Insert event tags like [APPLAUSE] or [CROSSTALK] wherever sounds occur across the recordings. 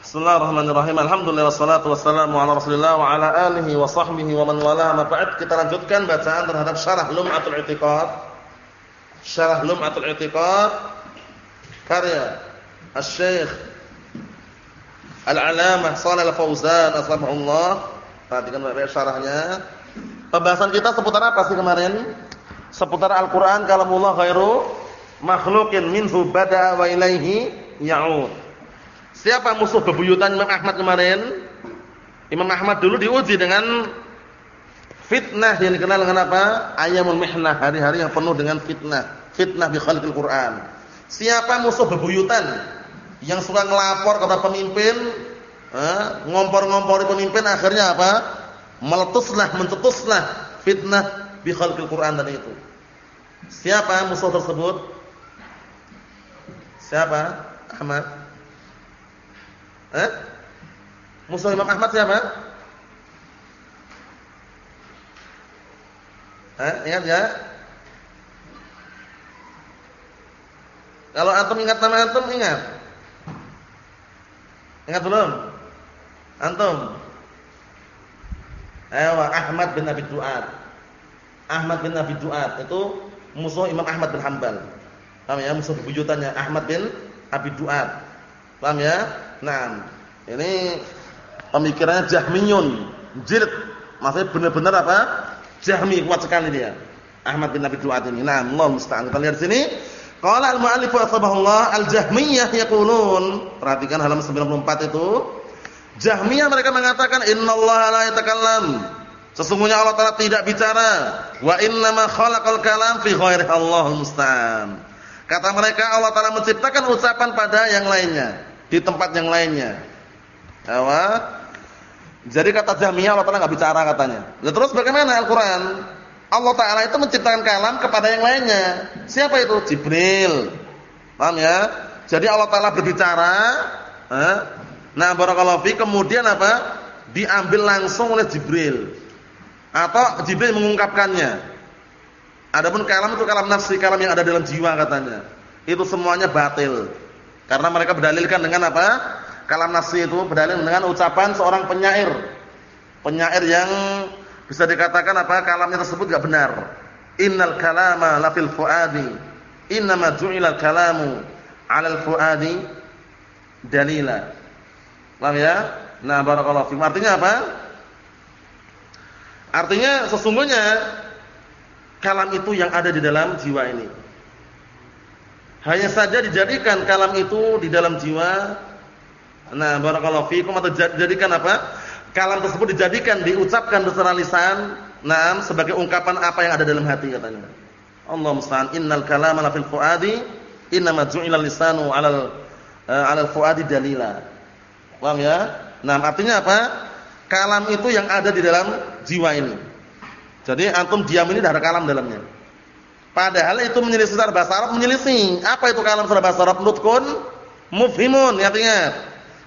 Bismillahirrahmanirrahim. Alhamdulillah wassalatu wassalamu ala Rasulillah wa ala alihi wa sahbihi wa man wala. Ma ba'd kita lanjutkan bacaan terhadap syarah Lum'atul I'tiqad. Syarah Lum'atul I'tiqad karya Asy-Syaikh Al-Alamah Shalal Al-Fauzan asbahullah. Perhatikan baik-baik syarahnya. Pembahasan kita seputar apa sih kemarin? Seputar Al-Qur'an kalamullah makhluqin minhu bada'a wa ilaihi ya'ud. Siapa musuh bebuyutan Imam Ahmad kemarin? Imam Ahmad dulu diuji dengan fitnah yang dikenal dengan apa? Ayamul mihnah, hari-hari yang penuh dengan fitnah. Fitnah bi khalqil Quran. Siapa musuh bebuyutan yang suka ngelapor kepada pemimpin, eh, ngompor-ngompori pemimpin akhirnya apa? Meletuslah, mencetuslah fitnah bi khalqil Quran tadi itu. Siapa musuh tersebut? Siapa? Ahmad. Eh? Musuh Imam Ahmad siapa? Eh, ingat ya? Kalau antum ingat nama antum, ingat. Ingat belum? Antum. Ayo, Ahmad bin Abi Duat. Ahmad bin Abi Duat itu musuh Imam Ahmad bin Hanbal. Paham ya? Musuh bebuyutannya Ahmad bin Abi Duat. Paham ya? Nah, ini pemikirannya Jahmiyun, jilid. Maksudnya benar-benar apa? Jahmi kuat sekali dia. Ahmad bin Abi Duat ini. Nah, Allah musta'an. Kita lihat sini. Qala al-mu'allif Allah al-Jahmiyah yaqulun. Perhatikan halaman 94 itu. Jahmiyah mereka mengatakan innallaha la yatakallam. Sesungguhnya Allah Taala tidak bicara. Wa innama khalaqal kalam fi ghairi Allahul musta'an. Kata mereka Allah Taala menciptakan ucapan pada yang lainnya di tempat yang lainnya. Apa? Jadi kata Jahmiyah Allah Taala enggak bicara katanya. Lalu terus bagaimana Al-Qur'an? Allah Taala itu menciptakan kalam kepada yang lainnya. Siapa itu? Jibril. Paham ya? Jadi Allah Taala berbicara, eh? Nah, barakallahu fi kemudian apa? Diambil langsung oleh Jibril. Atau Jibril mengungkapkannya. Adapun kalam itu kalam nafsi, kalam yang ada dalam jiwa katanya. Itu semuanya batil. Karena mereka berdalilkan dengan apa? Kalam nasi itu berdalil dengan ucapan seorang penyair. Penyair yang bisa dikatakan apa? Kalamnya tersebut enggak benar. Innal kalama lafil fuadi. Innama ju'ilal kalamu 'alal fuadi dalila. Paham ya? Nah, barakallahu fiikum. Artinya apa? Artinya sesungguhnya kalam itu yang ada di dalam jiwa ini. Hanya saja dijadikan kalam itu di dalam jiwa. Nah, barakallahu fikum atau dijadikan apa? Kalam tersebut dijadikan diucapkan secara lisan, nah sebagai ungkapan apa yang ada dalam hati katanya. Allah musta'an innal kalama la fil fuadi innama ju'ila lisanu 'alal uh, 'alal fuadi dalila. Paham ya? Nah, artinya apa? Kalam itu yang ada di dalam jiwa ini. Jadi antum diam ini ada kalam dalamnya. Padahal itu menyelisih secara bahasa Arab menyelisih. Apa itu kalam secara bahasa Arab? Nutkun mufhimun, ya ingat.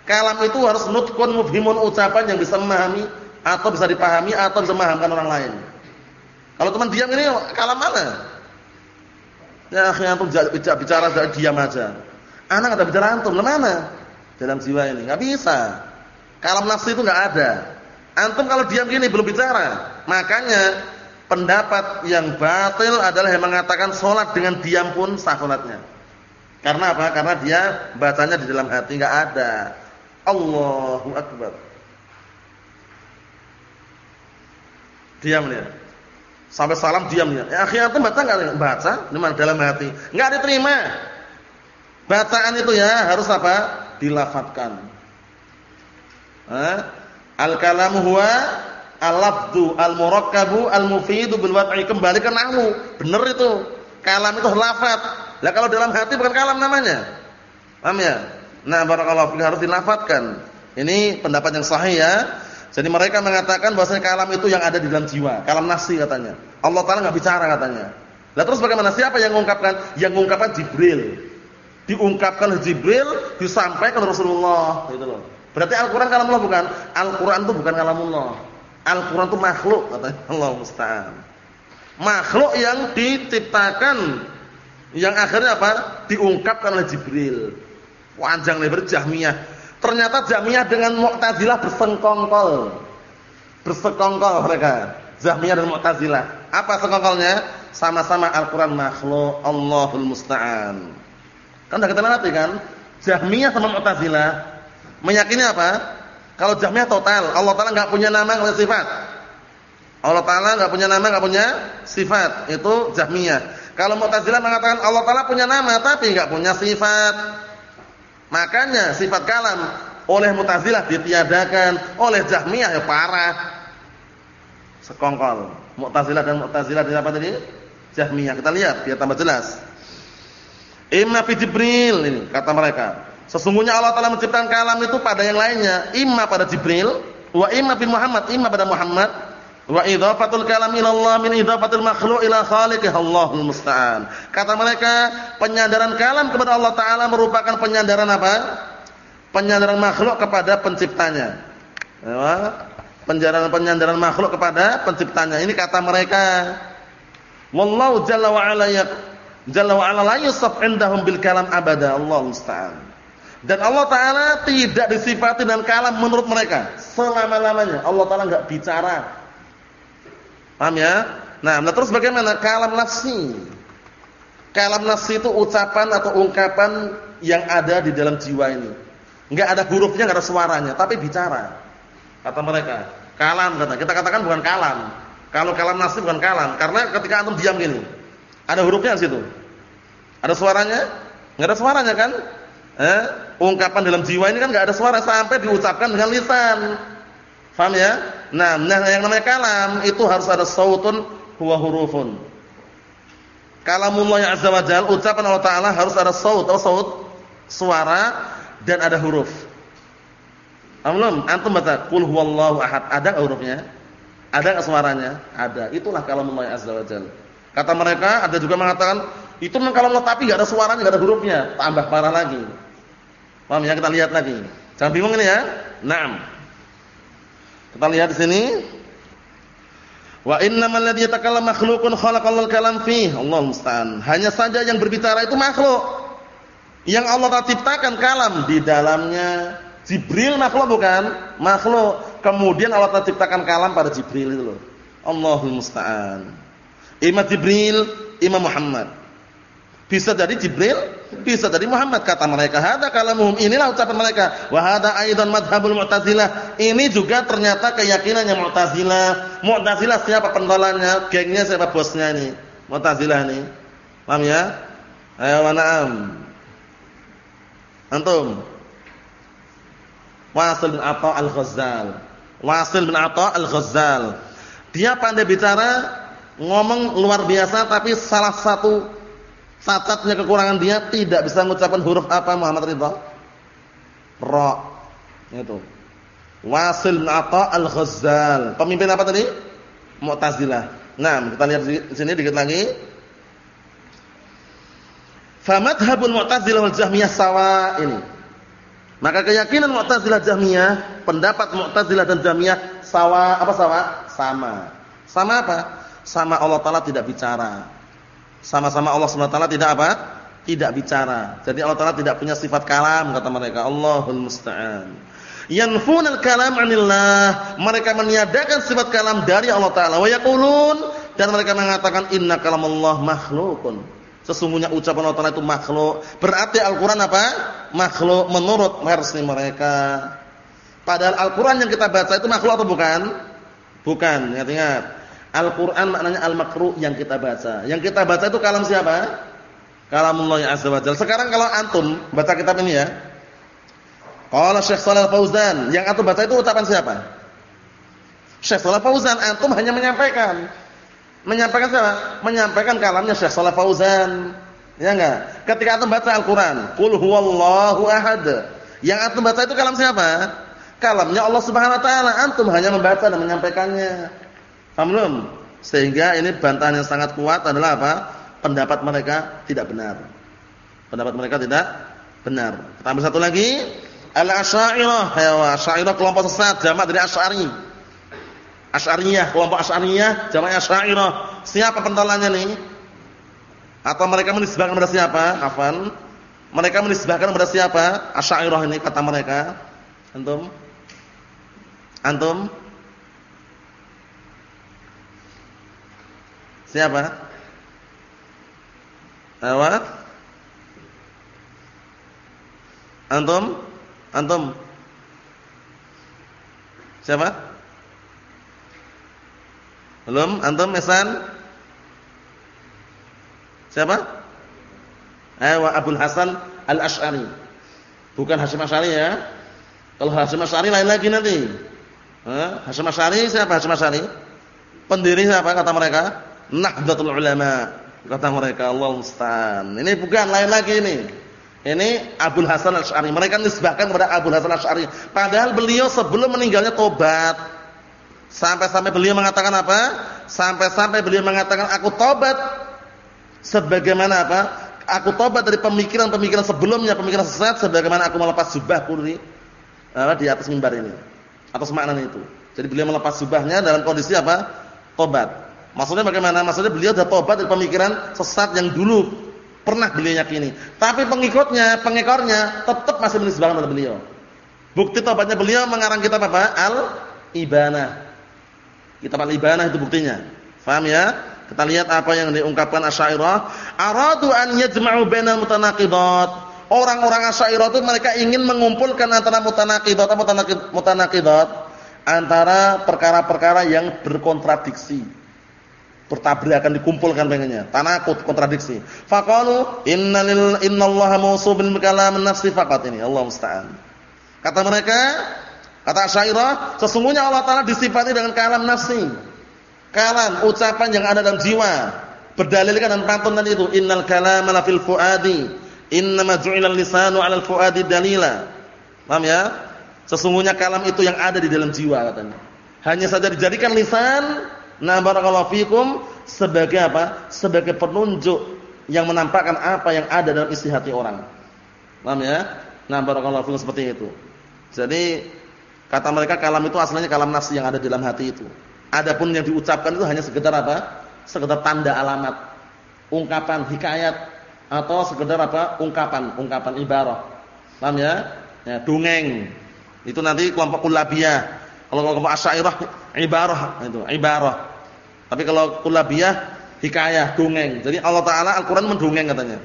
Kalam itu harus nutkun mufhimun ucapan yang bisa memahami atau bisa dipahami atau bisa memahamkan orang lain. Kalau teman diam ini kalam mana? Ya, akhirnya antum bicara, bicara diam aja. Anak ada bicara antum, mana? Dalam jiwa ini enggak bisa. Kalam nafsu itu enggak ada. Antum kalau diam gini belum bicara. Makanya pendapat yang batil adalah yang mengatakan sholat dengan diam pun sah sholatnya. Karena apa? Karena dia bacanya di dalam hati nggak ada. Allahu Akbar. Diam dia. Sampai salam diam dia. Ya, akhirnya itu baca nggak? Baca, memang dalam hati. Nggak diterima. Bacaan itu ya harus apa? Dilafatkan. Al-kalamu huwa al-lafdu al-murakkabu al-mufidu bil wad'i kembali ke nahwu. Benar itu. Kalam itu lafaz. Lah kalau dalam hati bukan kalam namanya. Paham ya? Nah, barakallahu harus dilafatkan. Ini pendapat yang sahih ya. Jadi mereka mengatakan bahwa kalam itu yang ada di dalam jiwa, kalam nafsi katanya. Allah Taala enggak bicara katanya. Lah terus bagaimana? Siapa yang mengungkapkan? Yang mengungkapkan Jibril. Diungkapkan Jibril, disampaikan Rasulullah, gitu loh. Berarti Al-Qur'an kalamullah bukan? Al-Qur'an itu bukan kalamullah. Al-Quran itu makhluk katanya Allah musta'an. Makhluk yang diciptakan yang akhirnya apa? diungkapkan oleh Jibril. Panjang lebar Jahmiyah. Ternyata Jahmiyah dengan Mu'tazilah bersengkongkol. Bersekongkol mereka. Jahmiyah dan Mu'tazilah. Apa sekongkolnya? Sama-sama Al-Qur'an makhluk, Allahul musta'an. Kan sudah kita ngerti kan? Jahmiyah sama Mu'tazilah meyakini apa? Kalau Jahmiyah total, Allah Taala enggak punya nama, enggak punya sifat. Allah Taala enggak punya nama, enggak punya sifat. Itu Jahmiyah. Kalau Mu'tazilah mengatakan Allah Taala punya nama tapi enggak punya sifat. Makanya sifat kalam oleh Mu'tazilah ditiadakan, oleh Jahmiyah ya parah. Sekongkol. Mu'tazilah dan Mu'tazilah apa tadi? Jahmiyah. Kita lihat biar tambah jelas. Imma fi Jibril ini kata mereka. Sesungguhnya Allah Taala menciptakan kalam itu pada yang lainnya, imma pada Jibril, wa imma fi Muhammad, imma pada Muhammad, Wa idhafatul kalam ila Allah min idhafatil makhluq ila khaliqih Allahul musta'an. Kata mereka, penyandaran kalam kepada Allah taala merupakan penyandaran apa? Penyandaran makhluk kepada penciptanya. Ya, penyandaran makhluk kepada penciptanya. Ini kata mereka. Wallahu jalla wa ala yak jalla wa ala la yusaf indahum bil kalam abada. Allahul musta'an. Dan Allah taala tidak disifati dengan kalam menurut mereka selama-lamanya. Allah taala enggak bicara Paham ya? Nah, nah terus bagaimana kalam nafsi? Kalam nafsi itu ucapan atau ungkapan yang ada di dalam jiwa ini. Enggak ada hurufnya, enggak ada suaranya, tapi bicara. Kata mereka, kalam kata. Kita katakan bukan kalam. Kalau kalam nafsi bukan kalam, karena ketika antum diam gini, ada hurufnya di situ. Ada suaranya? Enggak ada suaranya kan? Eh, ungkapan dalam jiwa ini kan enggak ada suara sampai diucapkan dengan lisan. Faham ya? Nah, nah yang namanya kalam itu harus ada sautun huwa hurufun. Kalamullah azza wa jalla ucapan Allah taala harus ada saut atau saut suara dan ada huruf. Amlum, antum baca qul huwallahu ahad, ada hurufnya? Ada suaranya? Ada. Itulah kalamullah azza wa jalla. Kata mereka ada juga mengatakan itu memang kalamullah tapi enggak ada suaranya, enggak ada hurufnya, tambah parah lagi. Paham ya? Kita lihat lagi. Jangan bingung ini ya. Naam. Kita lihat di sini. Wa innamal ladzi yatakallam makhluqun khalaqallal kalam fi. Allah musta'an. Hanya saja yang berbicara itu makhluk. Yang Allah telah ciptakan kalam di dalamnya. Jibril makhluk bukan? Makhluk. Kemudian Allah telah ciptakan kalam pada Jibril itu loh. Allahul musta'an. Imam Jibril, Imam Muhammad. Bisa jadi Jibril, bisa jadi Muhammad kata mereka. Hada kalamuhum. Inilah ucapan mereka. Wa hada aidan madhhabul Mu'tazilah. Ini juga ternyata keyakinannya Mu'tazilah. Mu'tazilah siapa pentolannya? Gengnya siapa bosnya ini? Mu'tazilah ini. Paham ya? Ayo na'am. Antum. Wasil bin Atha al-Ghazzal. Wasil bin Atha al-Ghazzal. Dia pandai bicara, ngomong luar biasa tapi salah satu Cacatnya kekurangan dia tidak bisa mengucapkan huruf apa Muhammad Ridha? Ra. Itu. Wasil bin Al-Ghazzal. Pemimpin apa tadi? Mu'tazilah. Nah, kita lihat di sini dikit lagi. Famadhabul Mu'tazilah wal Jahmiyah sawa ini. Maka keyakinan Mu'tazilah Jahmiyah, pendapat Mu'tazilah dan Jahmiyah sawa apa sawa? Sama. Sama apa? Sama Allah Taala tidak bicara. Sama-sama Allah SWT tidak apa? Tidak bicara. Jadi Allah Taala tidak punya sifat kalam kata mereka. Allahul musta'an. Yanfunal kalam 'anillah. Mereka meniadakan sifat kalam dari Allah Taala. Wa yaqulun dan mereka mengatakan inna Allah makhlukun. Sesungguhnya ucapan Allah Taala itu makhluk. Berarti Al-Qur'an apa? Makhluk menurut versi mereka. Padahal Al-Qur'an yang kita baca itu makhluk atau bukan? Bukan, ingat-ingat. Al-Quran maknanya al-makruh yang kita baca. Yang kita baca itu kalam siapa? Kalamullah azza wa jalla. Sekarang kalau antum baca kitab ini ya. Qala Syekh Shalal Fauzan, yang antum baca itu ucapan siapa? Syekh Shalal Fauzan, antum hanya menyampaikan. Menyampaikan siapa? Menyampaikan kalamnya Syekh Shalal Fauzan. Ya enggak? Ketika antum baca Al-Qur'an, qul huwallahu ahad. Yang antum baca itu kalam siapa? Kalamnya Allah Subhanahu wa taala. Antum hanya membaca dan menyampaikannya. Paham? Sehingga ini bantahan yang sangat kuat adalah apa? Pendapat mereka tidak benar. Pendapat mereka tidak benar. Ambil satu lagi. Al-Asy'ariyah, ya Asy'ariyah kelompok sesat, jamak dari Asy'ari. Asy'ariyah, kelompok Asy'ariyah, jamak Asy'ariyah. Siapa pentolannya nih? Atau mereka menisbahkan kepada siapa? Afan. Mereka menisbahkan kepada siapa? Asy'ariyah ini kata mereka. Antum? Antum? Siapa? Awak? Antum? Antum? Siapa? Belum? Antum Ihsan? Siapa? Ayo Abdul Hasan Al-Asy'ari. Bukan Hasyim Asy'ari ya. Kalau Hasyim Asy'ari lain lagi nanti. Hah? Hasyim Asy'ari siapa Hasyim Asy'ari? Pendiri siapa kata mereka? Nahdlatul Ulama. Kata mereka Allah musta'an. Ini bukan lain lagi ini. Ini Abdul Hasan Al-Asy'ari. Mereka nisbahkan kepada Abdul Hasan Al-Asy'ari. Padahal beliau sebelum meninggalnya tobat. Sampai-sampai beliau mengatakan apa? Sampai-sampai beliau mengatakan aku tobat sebagaimana apa? Aku tobat dari pemikiran-pemikiran sebelumnya, pemikiran sesat sebagaimana aku melepas jubah di di atas mimbar ini. Atas makna itu. Jadi beliau melepas jubahnya dalam kondisi apa? Tobat. Maksudnya bagaimana? Maksudnya beliau sudah tobat dari pemikiran sesat yang dulu Pernah beliau yakini. Tapi pengikutnya, pengekornya tetap masih menisbahkan pada beliau. Bukti tobatnya beliau mengarang kitab apa? Al-Ibanah. Kitab Al-Ibanah itu buktinya. Faham ya? Kita lihat apa yang diungkapkan Asy'ariyah. Aradu an yajma'u bainal mutanaqidat. Orang-orang Asy'ariyah itu mereka ingin mengumpulkan antara mutanaqidat atau mutanaqidat antara perkara-perkara yang berkontradiksi bertabrakan dikumpulkan pengennya. Tanakut kontradiksi. Faqalu innalil innallaha mawsubil kalam nafsi faqat. Ini Allah musta'an. Kata mereka kata syairah sesungguhnya Allah taala disifati dengan kalam nafsi. Kalam ucapan yang ada dalam jiwa. Berdalilkan dan pantun tadi itu innal kalama la fil fuadi. Innama ju'ilal lisanu 'alal fuadi dalila. Paham ya? Sesungguhnya kalam itu yang ada di dalam jiwa katanya. Hanya saja dijadikan lisan Nah barakallahu fikum sebagai apa? Sebagai penunjuk yang menampakkan apa yang ada dalam isi hati orang. Paham ya? Nah barakallahu fikum seperti itu. Jadi kata mereka kalam itu asalnya kalam nafsi yang ada dalam hati itu. Adapun yang diucapkan itu hanya sekedar apa? Sekedar tanda alamat, ungkapan hikayat atau sekedar apa? ungkapan, ungkapan ibarah. Paham ya? Ya, dongeng. Itu nanti kelompok kulabiyah. Kalau kelompok asyairah ibarah itu, ibarah. Tapi kalau kulabiyah hikayah, dongeng. Jadi Allah taala Al-Qur'an mendongeng katanya.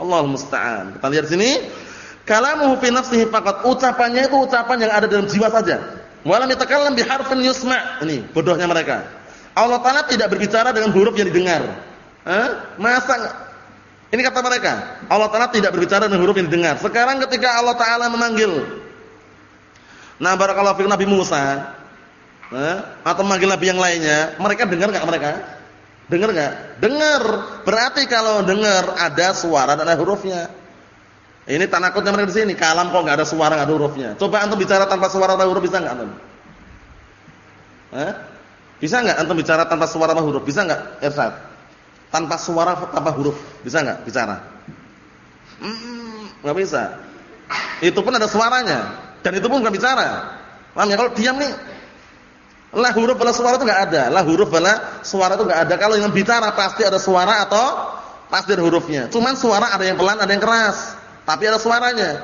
Allah musta'an. Kita lihat sini, kalamuhu fi nafsihi faqat. Ucapannya itu ucapan yang ada dalam jiwa saja. Walam yatakallam biharfin yusma'. Ini bodohnya mereka. Allah taala tidak berbicara dengan huruf yang didengar. Hah? Masa ini kata mereka, Allah taala tidak berbicara dengan huruf yang didengar. Sekarang ketika Allah taala memanggil Nah barakallahu fikum Nabi Musa eh, atau manggil nabi yang lainnya, mereka dengar enggak mereka? Dengar enggak? Dengar. Berarti kalau dengar ada suara dan ada hurufnya. Ini tanakutnya mereka di sini. Kalam kok enggak ada suara, enggak ada hurufnya. Coba antum bicara tanpa suara atau huruf bisa enggak antum? Eh? Bisa enggak antum bicara tanpa suara atau huruf? Bisa enggak, Irsyad? Tanpa suara tanpa huruf, bisa enggak bicara? Hmm, enggak bisa. Itu pun ada suaranya dan itu pun enggak bicara. Paham ya? Kalau diam nih lah huruf wala suara itu enggak ada. Lah huruf wala suara itu enggak ada. Kalau yang bicara pasti ada suara atau pasti ada hurufnya. Cuman suara ada yang pelan, ada yang keras. Tapi ada suaranya.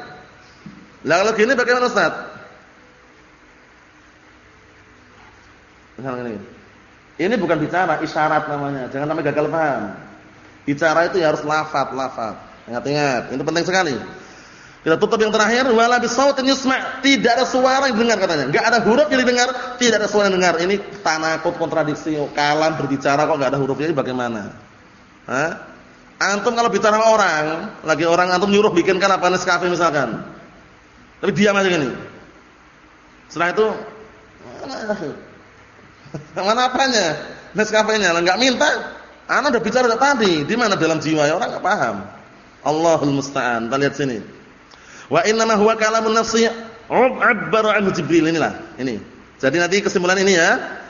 Lah kalau gini bagaimana Ustaz? Misalnya ini. Ini bukan bicara, isyarat namanya. Jangan sampai gagal paham. Bicara itu ya harus lafaz, lafaz. Ingat-ingat, ini penting sekali. Kita tutup yang terakhir wala bisautin yusma. Tidak ada suara yang dengar katanya. Enggak ada huruf yang didengar, tidak ada suara yang dengar. Ini tanakut kontradiksi. Kalam berbicara kok enggak ada hurufnya ini bagaimana? Hah? Antum kalau bicara orang, lagi orang antum nyuruh bikinkan apa Nescafe misalkan. Tapi diam aja gini. Setelah itu mana [LAUGHS] apanya? Nescafe-nya enggak minta. Ana udah bicara tadi. Di mana dalam jiwa ya orang enggak paham. Allahul musta'an. Kita lihat sini. Wa inna ma huwa kalamun nafsi ubbara anhu Jibril inilah. Ini. Jadi nanti kesimpulan ini ya.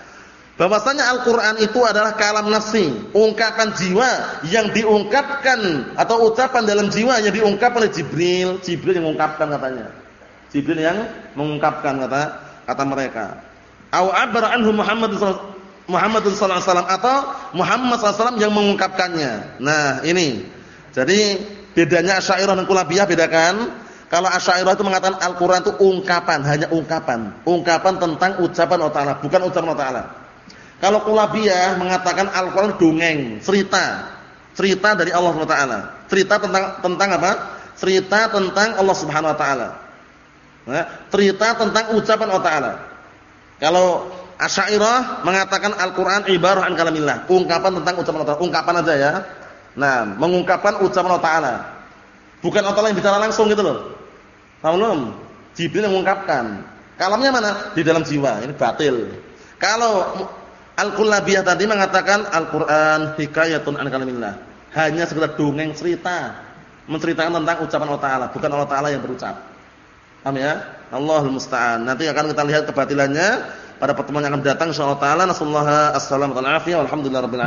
Bahwasanya Al-Qur'an itu adalah kalam nafsi, ungkapan jiwa yang diungkapkan atau ucapan dalam jiwa yang diungkapkan oleh Jibril. Jibril yang mengungkapkan katanya. Jibril yang mengungkapkan kata kata mereka. Au abara anhu Muhammad Muhammad sallallahu alaihi wasallam atau Muhammad sallallahu alaihi wasallam yang mengungkapkannya. Nah, ini. Jadi bedanya Asy'ariyah dan Kulabiyah bedakan Kalau Asy'ariyah itu mengatakan Al-Qur'an itu ungkapan, hanya ungkapan. Ungkapan tentang ucapan Allah Ta'ala, bukan ucapan Allah Ta'ala. Kalau Kulabiyah mengatakan Al-Qur'an dongeng, cerita. Cerita dari Allah Subhanahu wa taala. Cerita tentang tentang apa? Cerita tentang Allah Subhanahu wa taala. Nah, cerita tentang ucapan Allah taala. Kalau Asy'ariyah mengatakan Al-Qur'an ibarah an kalamillah, ungkapan tentang ucapan Allah taala, ungkapan aja ya. Nah, mengungkapkan ucapan Allah taala. Bukan Allah taala yang bicara langsung gitu loh. Paham belum? Jibril yang mengungkapkan. Kalamnya mana? Di dalam jiwa. Ini batil. Kalau Al-Kullabiyah tadi mengatakan Al-Qur'an hikayatun an kalamillah. Hanya sekedar dongeng cerita, menceritakan tentang ucapan Allah taala, bukan Allah taala yang berucap. Paham ya? Allahul musta'an. Nanti akan kita lihat kebatilannya pada pertemuan yang akan datang insyaallah taala. Nasallahu alaihi wasallam wa alhamdulillah rabbil.